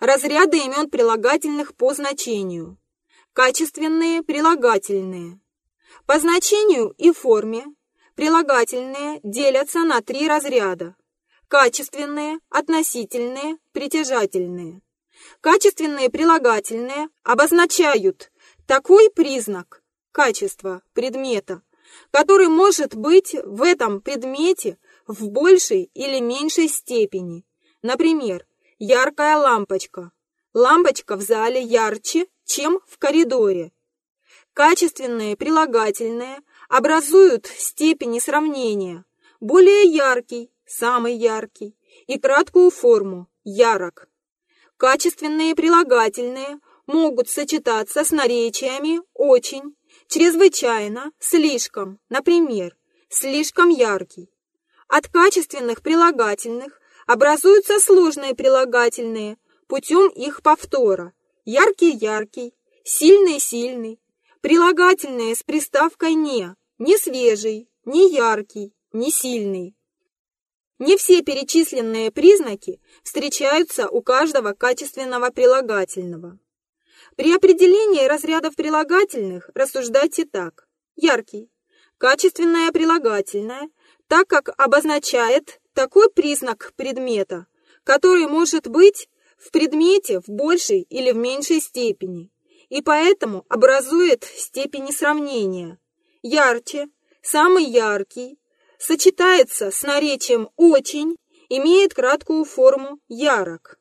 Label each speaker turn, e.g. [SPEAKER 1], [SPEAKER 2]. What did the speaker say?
[SPEAKER 1] Разряды имен прилагательных по значению. Качественные прилагательные. По значению и форме прилагательные делятся на три разряда. Качественные, относительные, притяжательные. Качественные прилагательные обозначают такой признак качества предмета, который может быть в этом предмете в большей или меньшей степени. Например, яркая лампочка. Лампочка в зале ярче, чем в коридоре. Качественные прилагательные образуют степени сравнения. Более яркий, самый яркий, и краткую форму ярок. Качественные прилагательные могут сочетаться с наречиями очень, чрезвычайно, слишком, например, слишком яркий. От качественных прилагательных образуются сложные прилагательные путем их повтора. Яркий-яркий, сильный-сильный. Прилагательные с приставкой «не», не свежий, не яркий, не сильный. Не все перечисленные признаки встречаются у каждого качественного прилагательного. При определении разрядов прилагательных рассуждайте так. Яркий. Качественное прилагательное, так как обозначает такой признак предмета, который может быть в предмете в большей или в меньшей степени, и поэтому образует степени сравнения. Ярче, самый яркий, сочетается с наречием «очень», имеет краткую форму «ярок».